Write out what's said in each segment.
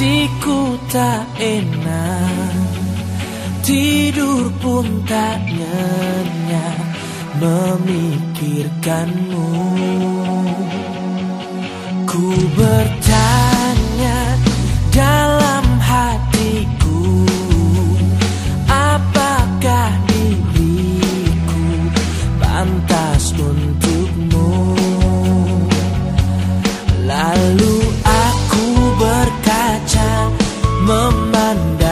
Hatiku tak enak Tidur pun tak nyenyak Memikirkanmu. Ku bertanya dalam hatiku Apakah diriku pantas untukmu? 慢慢等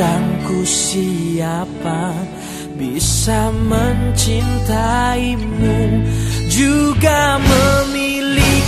pandangku siapa bisa mencintaimu? Juga memilih